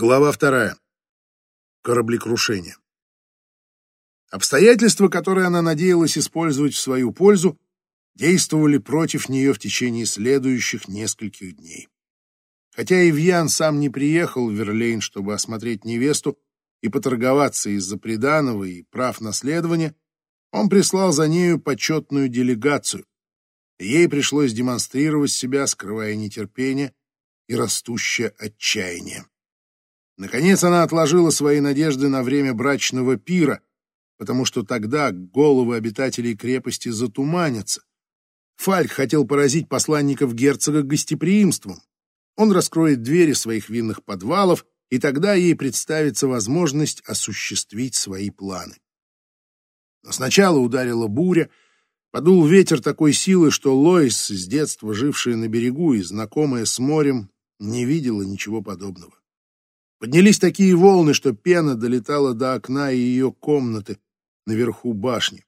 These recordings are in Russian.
Глава вторая. Кораблекрушение. Обстоятельства, которые она надеялась использовать в свою пользу, действовали против нее в течение следующих нескольких дней. Хотя Ивьян сам не приехал в Верлейн, чтобы осмотреть невесту и поторговаться из-за приданого и прав наследования, он прислал за нею почетную делегацию. Ей пришлось демонстрировать себя, скрывая нетерпение и растущее отчаяние. Наконец она отложила свои надежды на время брачного пира, потому что тогда головы обитателей крепости затуманятся. Фальк хотел поразить посланников герцога гостеприимством. Он раскроет двери своих винных подвалов, и тогда ей представится возможность осуществить свои планы. Но сначала ударила буря, подул ветер такой силы, что Лоис, с детства жившая на берегу и знакомая с морем, не видела ничего подобного. Поднялись такие волны, что пена долетала до окна и ее комнаты наверху башни.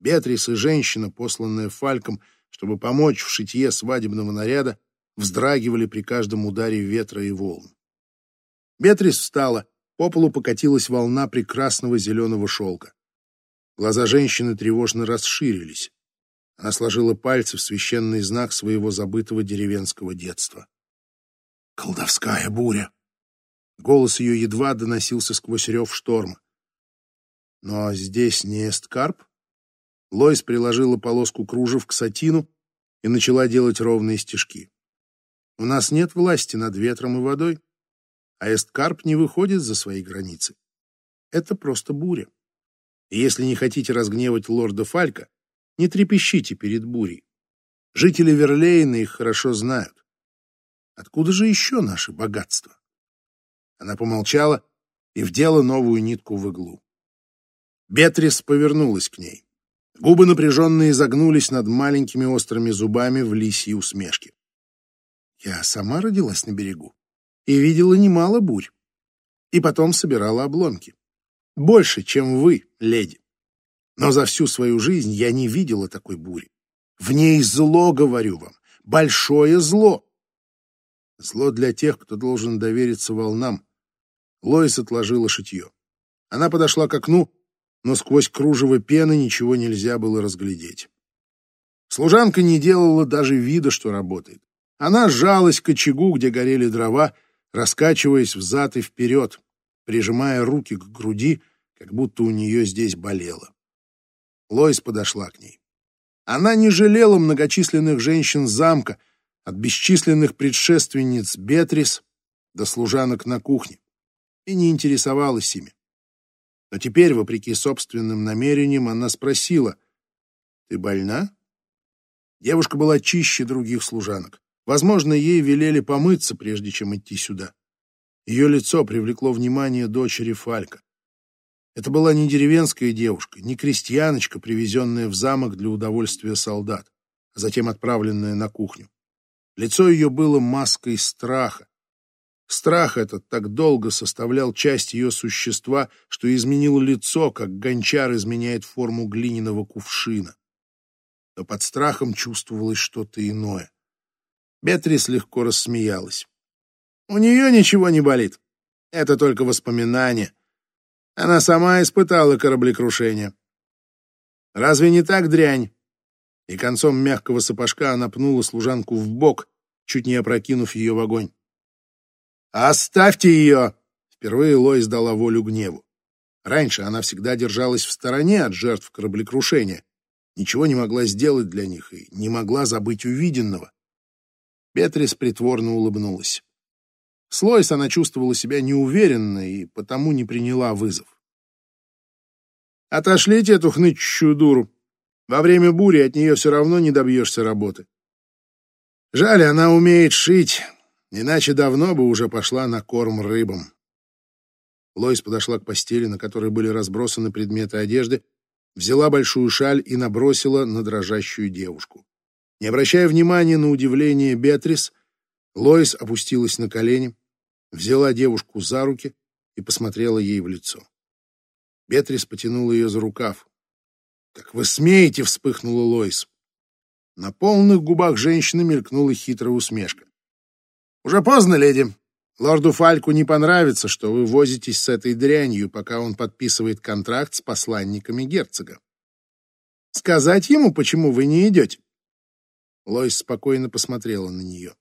Бетрис и женщина, посланная Фальком, чтобы помочь в шитье свадебного наряда, вздрагивали при каждом ударе ветра и волн. Бетрис встала, по полу покатилась волна прекрасного зеленого шелка. Глаза женщины тревожно расширились. Она сложила пальцы в священный знак своего забытого деревенского детства. «Колдовская буря!» Голос ее едва доносился сквозь рев шторма. Но здесь не Эсткарп. Лойс приложила полоску кружев к сатину и начала делать ровные стежки. У нас нет власти над ветром и водой, а Эсткарп не выходит за свои границы. Это просто буря. И если не хотите разгневать лорда Фалька, не трепещите перед бурей. Жители Верлейна их хорошо знают. Откуда же еще наши богатства? Она помолчала и вдела новую нитку в иглу. Бетрис повернулась к ней. Губы напряженно изогнулись над маленькими острыми зубами в лисьей усмешке. Я сама родилась на берегу и видела немало бурь. И потом собирала обломки. Больше, чем вы, леди. Но за всю свою жизнь я не видела такой бури. В ней зло, говорю вам, большое зло. Зло для тех, кто должен довериться волнам, Лоис отложила шитье. Она подошла к окну, но сквозь кружево пены ничего нельзя было разглядеть. Служанка не делала даже вида, что работает. Она сжалась к очагу, где горели дрова, раскачиваясь взад и вперед, прижимая руки к груди, как будто у нее здесь болело. Лоис подошла к ней. Она не жалела многочисленных женщин замка, от бесчисленных предшественниц Бетрис до служанок на кухне и не интересовалась ими. Но теперь, вопреки собственным намерениям, она спросила, «Ты больна?» Девушка была чище других служанок. Возможно, ей велели помыться, прежде чем идти сюда. Ее лицо привлекло внимание дочери Фалька. Это была не деревенская девушка, не крестьяночка, привезенная в замок для удовольствия солдат, а затем отправленная на кухню. Лицо ее было маской страха, Страх этот так долго составлял часть ее существа, что изменил лицо, как гончар изменяет форму глиняного кувшина. Но под страхом чувствовалось что-то иное. Бетрис легко рассмеялась. «У нее ничего не болит. Это только воспоминания. Она сама испытала кораблекрушение. Разве не так, дрянь?» И концом мягкого сапожка она пнула служанку в бок, чуть не опрокинув ее в огонь. «Оставьте ее!» Впервые Лоис дала волю гневу. Раньше она всегда держалась в стороне от жертв кораблекрушения, ничего не могла сделать для них и не могла забыть увиденного. Бетрис притворно улыбнулась. С Лоис она чувствовала себя неуверенно и потому не приняла вызов. «Отошлите эту хнычущую дуру. Во время бури от нее все равно не добьешься работы. Жаль, она умеет шить, Иначе давно бы уже пошла на корм рыбам. Лоис подошла к постели, на которой были разбросаны предметы одежды, взяла большую шаль и набросила на дрожащую девушку. Не обращая внимания на удивление Беатрис, Лоис опустилась на колени, взяла девушку за руки и посмотрела ей в лицо. Беатрис потянула ее за рукав. «Как вы смеете!» — вспыхнула Лоис. На полных губах женщины мелькнула хитрая усмешка. «Уже поздно, леди. Лорду Фальку не понравится, что вы возитесь с этой дрянью, пока он подписывает контракт с посланниками герцога. Сказать ему, почему вы не идете?» Лойс спокойно посмотрела на нее.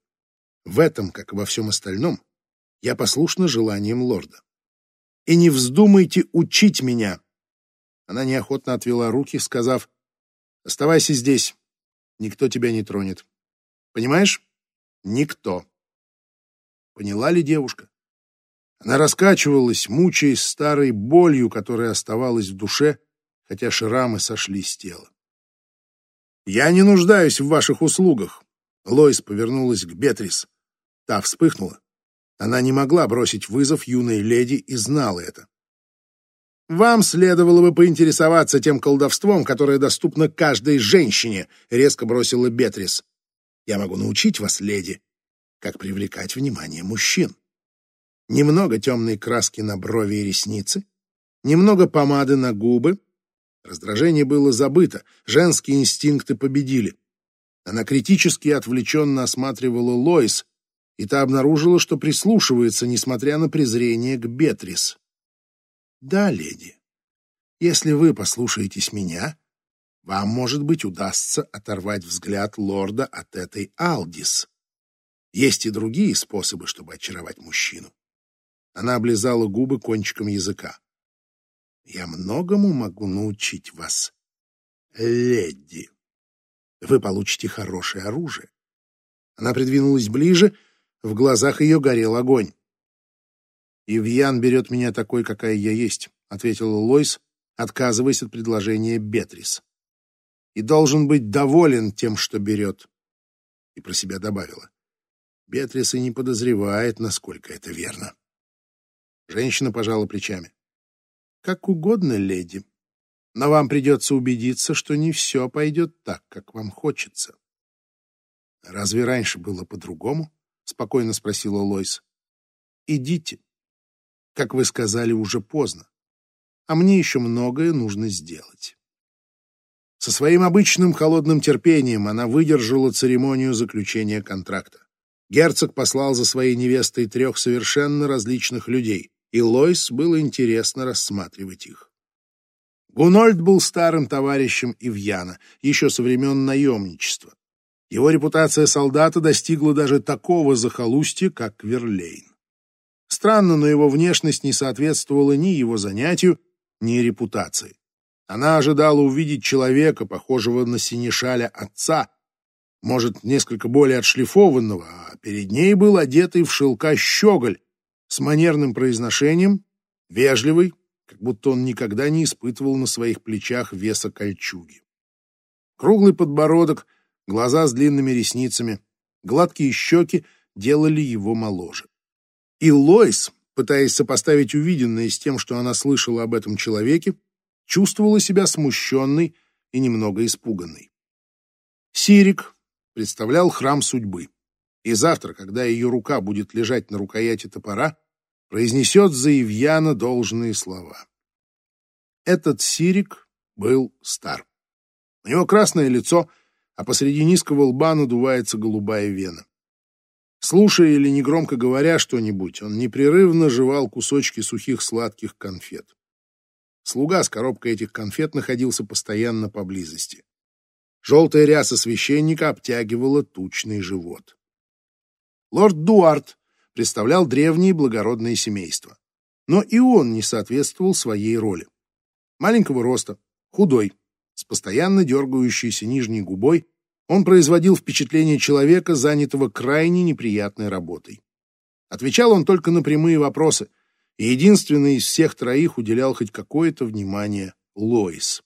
В этом, как и во всем остальном, я послушна желаниям лорда. И не вздумайте учить меня. Она неохотно отвела руки, сказав, «Оставайся здесь, никто тебя не тронет. Понимаешь? Никто». Поняла ли девушка? Она раскачивалась, мучаясь старой болью, которая оставалась в душе, хотя шрамы сошли с тела. «Я не нуждаюсь в ваших услугах», — Лойс повернулась к Бетрис. Та вспыхнула. Она не могла бросить вызов юной леди и знала это. «Вам следовало бы поинтересоваться тем колдовством, которое доступно каждой женщине», — резко бросила Бетрис. «Я могу научить вас, леди, как привлекать внимание мужчин. Немного темной краски на брови и ресницы, немного помады на губы. Раздражение было забыто, женские инстинкты победили. Она критически и отвлеченно осматривала Лоис, и та обнаружила, что прислушивается, несмотря на презрение к Бетрис. «Да, леди, если вы послушаетесь меня, вам, может быть, удастся оторвать взгляд лорда от этой Алдис. Есть и другие способы, чтобы очаровать мужчину. Она облизала губы кончиком языка. Я многому могу научить вас, леди. Вы получите хорошее оружие. Она придвинулась ближе, в глазах ее горел огонь. «Ивьян берет меня такой, какая я есть», — ответила Лойс, отказываясь от предложения Бетрис. «И должен быть доволен тем, что берет». И про себя добавила. Бетрис и не подозревает, насколько это верно. Женщина пожала плечами. «Как угодно, леди. Но вам придется убедиться, что не все пойдет так, как вам хочется». «Разве раньше было по-другому?» — спокойно спросила Лойс. «Идите. Как вы сказали, уже поздно. А мне еще многое нужно сделать». Со своим обычным холодным терпением она выдержала церемонию заключения контракта. Герцог послал за своей невестой трех совершенно различных людей, и Лойс было интересно рассматривать их. Гунольд был старым товарищем Ивьяна, еще со времен наемничества. Его репутация солдата достигла даже такого захолустья, как Верлейн. Странно, но его внешность не соответствовала ни его занятию, ни репутации. Она ожидала увидеть человека, похожего на синешаля отца, может, несколько более отшлифованного, а перед ней был одетый в шелка щеголь с манерным произношением, вежливый, как будто он никогда не испытывал на своих плечах веса кольчуги. Круглый подбородок, глаза с длинными ресницами, гладкие щеки делали его моложе. И Лойс, пытаясь сопоставить увиденное с тем, что она слышала об этом человеке, чувствовала себя смущенной и немного испуганной. Сирик, представлял храм судьбы. И завтра, когда ее рука будет лежать на рукояти топора, произнесет за Ивьяна должные слова. Этот Сирик был стар. У него красное лицо, а посреди низкого лба надувается голубая вена. Слушая или негромко говоря что-нибудь, он непрерывно жевал кусочки сухих сладких конфет. Слуга с коробкой этих конфет находился постоянно поблизости. Желтая ряса священника обтягивала тучный живот. Лорд Дуарт представлял древние благородные семейства. Но и он не соответствовал своей роли. Маленького роста, худой, с постоянно дергающейся нижней губой, он производил впечатление человека, занятого крайне неприятной работой. Отвечал он только на прямые вопросы, и единственный из всех троих уделял хоть какое-то внимание Лоис.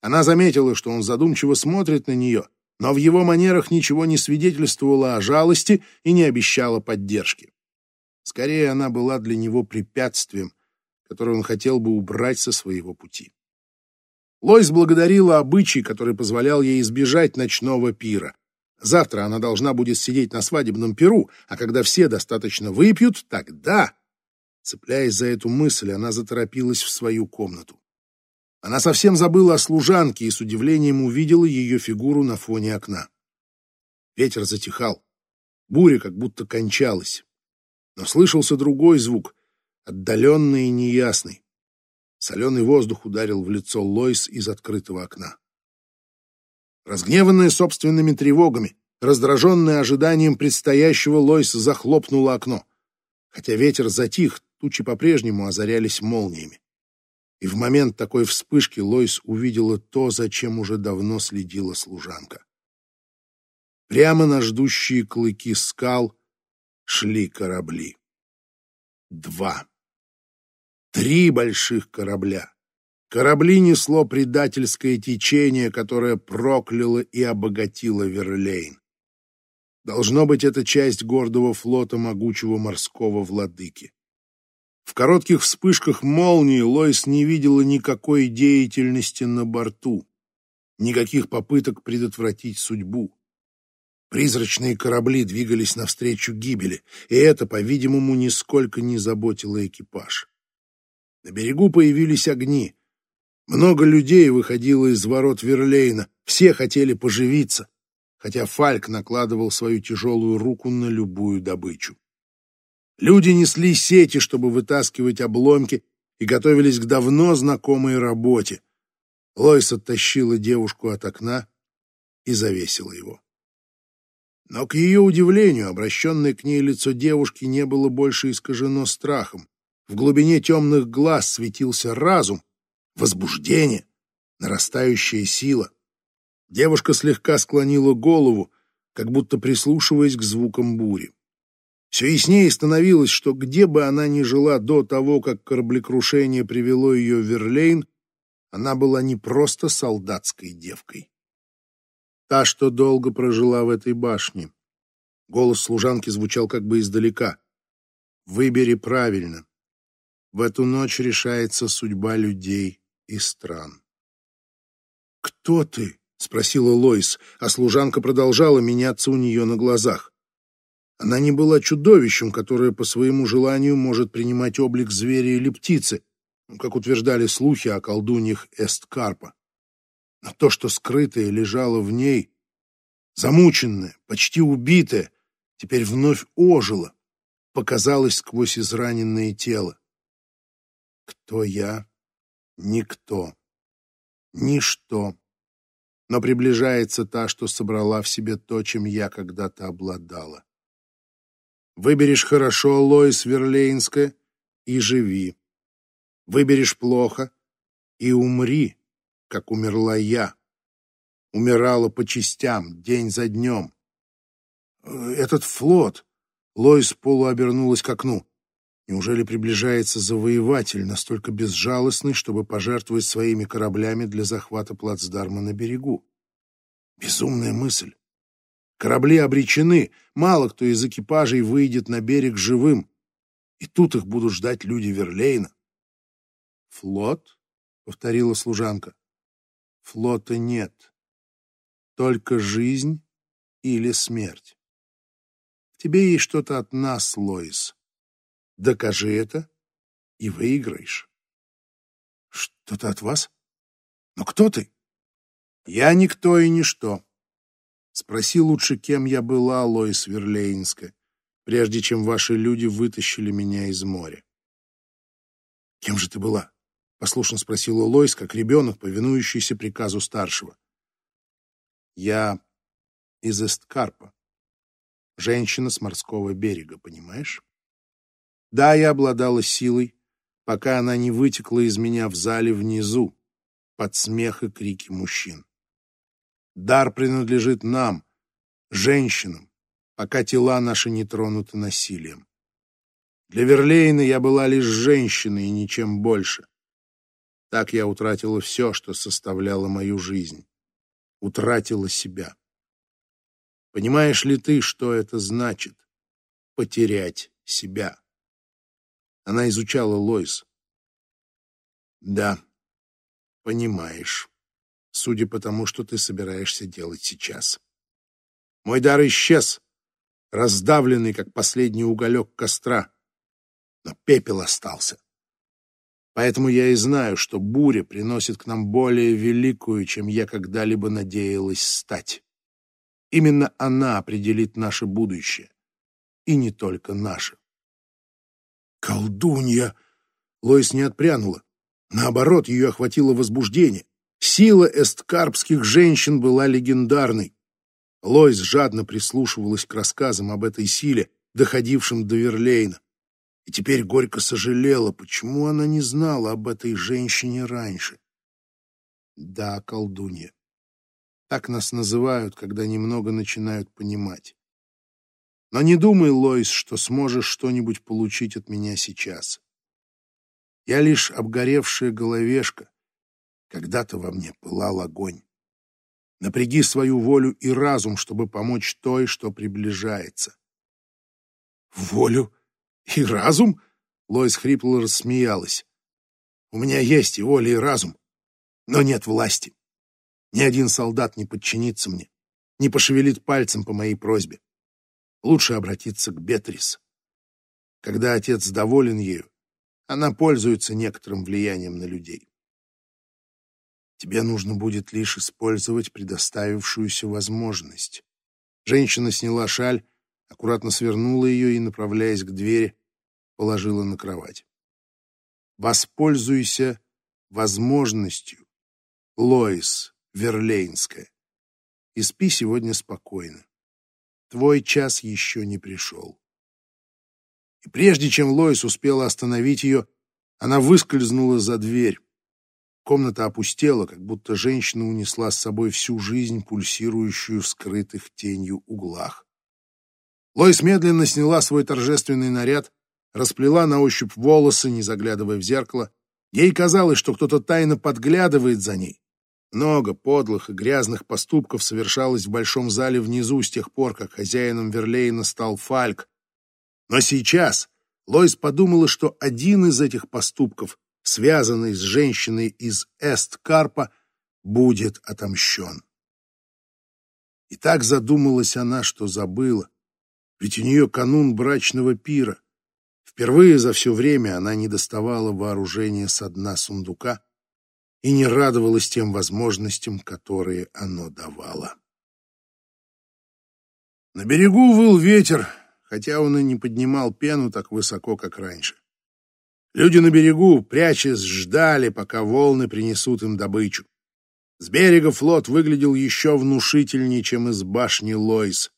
Она заметила, что он задумчиво смотрит на нее, но в его манерах ничего не свидетельствовало о жалости и не обещало поддержки. Скорее, она была для него препятствием, которое он хотел бы убрать со своего пути. Лойс благодарила обычай, который позволял ей избежать ночного пира. Завтра она должна будет сидеть на свадебном пиру, а когда все достаточно выпьют, тогда... Цепляясь за эту мысль, она заторопилась в свою комнату. Она совсем забыла о служанке и с удивлением увидела ее фигуру на фоне окна. Ветер затихал. Буря как будто кончалась. Но слышался другой звук, отдаленный и неясный. Соленый воздух ударил в лицо Лойс из открытого окна. Разгневанная собственными тревогами, раздраженная ожиданием предстоящего, Лойс захлопнула окно. Хотя ветер затих, тучи по-прежнему озарялись молниями. И в момент такой вспышки Лойс увидела то, зачем уже давно следила служанка. Прямо на ждущие клыки скал шли корабли. Два. Три больших корабля. Корабли несло предательское течение, которое прокляло и обогатило Верлейн. Должно быть, это часть гордого флота могучего морского владыки. В коротких вспышках молнии Лойс не видела никакой деятельности на борту, никаких попыток предотвратить судьбу. Призрачные корабли двигались навстречу гибели, и это, по-видимому, нисколько не заботило экипаж. На берегу появились огни. Много людей выходило из ворот Верлейна, все хотели поживиться, хотя Фальк накладывал свою тяжелую руку на любую добычу. Люди несли сети, чтобы вытаскивать обломки, и готовились к давно знакомой работе. Лойс оттащила девушку от окна и завесила его. Но, к ее удивлению, обращенное к ней лицо девушки не было больше искажено страхом. В глубине темных глаз светился разум, возбуждение, нарастающая сила. Девушка слегка склонила голову, как будто прислушиваясь к звукам бури. Все яснее становилось, что где бы она ни жила до того, как кораблекрушение привело ее в Верлейн, она была не просто солдатской девкой. Та, что долго прожила в этой башне. Голос служанки звучал как бы издалека. «Выбери правильно. В эту ночь решается судьба людей и стран». «Кто ты?» — спросила Лоис, а служанка продолжала меняться у нее на глазах. Она не была чудовищем, которое по своему желанию может принимать облик зверя или птицы, как утверждали слухи о колдуньях Эсткарпа. Но то, что скрытое лежало в ней, замученное, почти убитое, теперь вновь ожило, показалось сквозь израненное тело. Кто я? Никто. Ничто. Но приближается та, что собрала в себе то, чем я когда-то обладала. Выберешь хорошо, Лоис Верлейнская, и живи. Выберешь плохо и умри как умерла я. Умирала по частям, день за днем. Этот флот... Лоис полуобернулась к окну. Неужели приближается завоеватель, настолько безжалостный, чтобы пожертвовать своими кораблями для захвата плацдарма на берегу? Безумная мысль. Корабли обречены, мало кто из экипажей выйдет на берег живым, и тут их будут ждать люди Верлейна. «Флот?» — повторила служанка. Флота нет. Только жизнь или смерть. Тебе есть что-то от нас, Лоис. Докажи это и выиграешь. Что-то от вас? Но кто ты? Я никто и ничто. Спроси лучше, кем я была, Лоис Верлейнская, прежде чем ваши люди вытащили меня из моря. Кем же ты была? Послушно спросила Лойс, как ребенок, повинующийся приказу старшего. Я из Эсткарпа. Женщина с морского берега, понимаешь? Да, я обладала силой, пока она не вытекла из меня в зале внизу, под смех и крики мужчин. Дар принадлежит нам, женщинам, пока тела наши не тронуты насилием. Для Верлейна я была лишь женщиной и ничем больше. Так я утратила все, что составляло мою жизнь. Утратила себя. Понимаешь ли ты, что это значит? Потерять себя. Она изучала Лойс. Да, понимаешь, судя по тому, что ты собираешься делать сейчас. Мой дар исчез, раздавленный, как последний уголек костра, но пепел остался. Поэтому я и знаю, что буря приносит к нам более великую, чем я когда-либо надеялась стать. Именно она определит наше будущее. И не только наше. Колдунья! Лоис не отпрянула. Наоборот, ее охватило возбуждение. Сила эсткарпских женщин была легендарной. Лоис жадно прислушивалась к рассказам об этой силе, доходившим до Верлейна. И теперь горько сожалела, почему она не знала об этой женщине раньше. Да, колдунья. Так нас называют, когда немного начинают понимать. Но не думай, Лоис, что сможешь что-нибудь получить от меня сейчас. Я лишь обгоревшая головешка. Когда-то во мне пылал огонь. Напряги свою волю и разум, чтобы помочь той, что приближается. Волю и разум? Лоис хрипло рассмеялась. У меня есть и воля, и разум, но нет власти. Ни один солдат не подчинится мне, не пошевелит пальцем по моей просьбе. Лучше обратиться к Бетрис. Когда отец доволен ею, она пользуется некоторым влиянием на людей. Тебе нужно будет лишь использовать предоставившуюся возможность. Женщина сняла шаль, аккуратно свернула ее и, направляясь к двери, положила на кровать. Воспользуйся возможностью, Лоис Верлейнская, и спи сегодня спокойно. Твой час еще не пришел. И прежде чем Лоис успела остановить ее, она выскользнула за дверь. Комната опустела, как будто женщина унесла с собой всю жизнь, пульсирующую в скрытых тенью углах. Лоис медленно сняла свой торжественный наряд, расплела на ощупь волосы, не заглядывая в зеркало. Ей казалось, что кто-то тайно подглядывает за ней. Много подлых и грязных поступков совершалось в большом зале внизу с тех пор, как хозяином Верлейна стал Фальк. Но сейчас Лоис подумала, что один из этих поступков связанный с женщиной из Эст-Карпа, будет отомщен. И так задумалась она, что забыла, ведь у нее канун брачного пира. Впервые за все время она не доставала вооружения со дна сундука и не радовалась тем возможностям, которые оно давало. На берегу выл ветер, хотя он и не поднимал пену так высоко, как раньше. Люди на берегу, прячась, ждали, пока волны принесут им добычу. С берега флот выглядел еще внушительнее, чем из башни Лойс.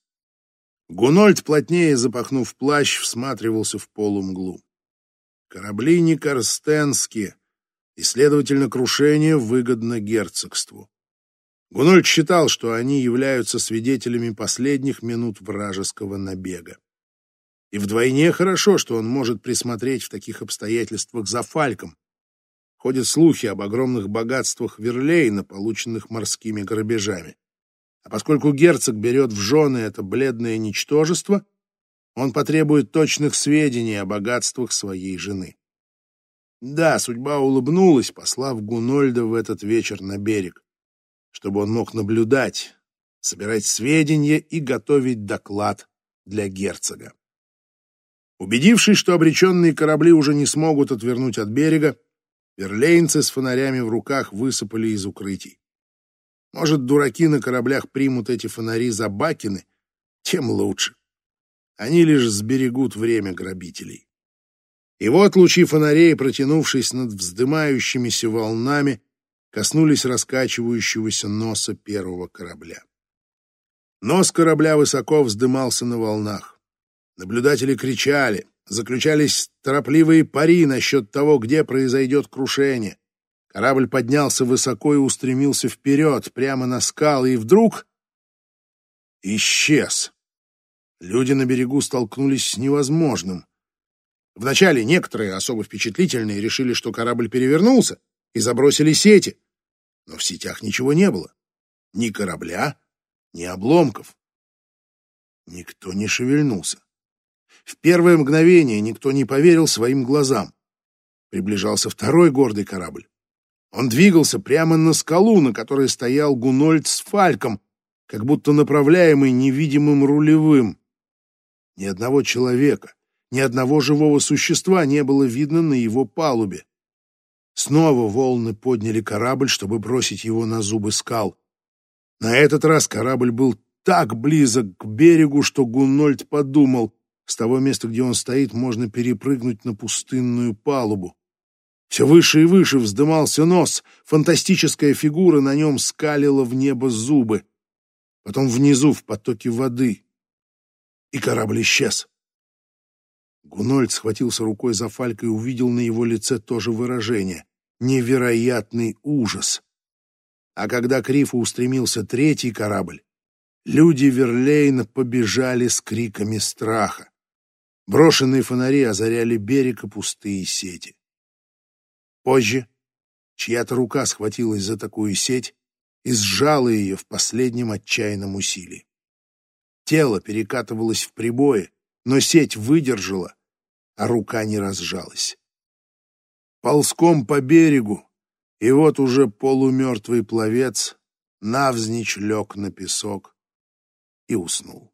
Гунольд, плотнее запахнув плащ, всматривался в полумглу. Корабли не корстенские, и, следовательно, крушение выгодно герцогству. Гунольд считал, что они являются свидетелями последних минут вражеского набега. И вдвойне хорошо, что он может присмотреть в таких обстоятельствах за Фальком. Ходят слухи об огромных богатствах Верлейна, полученных морскими грабежами. А поскольку герцог берет в жены это бледное ничтожество, он потребует точных сведений о богатствах своей жены. Да, судьба улыбнулась, послав Гунольда в этот вечер на берег, чтобы он мог наблюдать, собирать сведения и готовить доклад для герцога. Убедившись, что обреченные корабли уже не смогут отвернуть от берега, верлейнцы с фонарями в руках высыпали из укрытий. Может, дураки на кораблях примут эти фонари за бакины, тем лучше. Они лишь сберегут время грабителей. И вот лучи фонарей, протянувшись над вздымающимися волнами, коснулись раскачивающегося носа первого корабля. Нос корабля высоко вздымался на волнах. Наблюдатели кричали, заключались торопливые пари насчет того, где произойдет крушение. Корабль поднялся высоко и устремился вперед, прямо на скалы, и вдруг исчез. Люди на берегу столкнулись с невозможным. Вначале некоторые, особо впечатлительные, решили, что корабль перевернулся, и забросили сети. Но в сетях ничего не было. Ни корабля, ни обломков. Никто не шевельнулся. В первое мгновение никто не поверил своим глазам. Приближался второй гордый корабль. Он двигался прямо на скалу, на которой стоял Гунольд с Фальком, как будто направляемый невидимым рулевым. Ни одного человека, ни одного живого существа не было видно на его палубе. Снова волны подняли корабль, чтобы бросить его на зубы скал. На этот раз корабль был так близок к берегу, что Гунольд подумал, С того места, где он стоит, можно перепрыгнуть на пустынную палубу. Все выше и выше вздымался нос, фантастическая фигура на нем скалила в небо зубы. Потом внизу, в потоке воды. И корабль исчез. Гунольд схватился рукой за Фалька и увидел на его лице то же выражение — невероятный ужас. А когда к рифу устремился третий корабль, люди Верлейна побежали с криками страха. Брошенные фонари озаряли берег и пустые сети. Позже чья-то рука схватилась за такую сеть и сжала ее в последнем отчаянном усилии. Тело перекатывалось в прибое, но сеть выдержала, а рука не разжалась. Ползком по берегу, и вот уже полумертвый пловец навзничь лег на песок и уснул.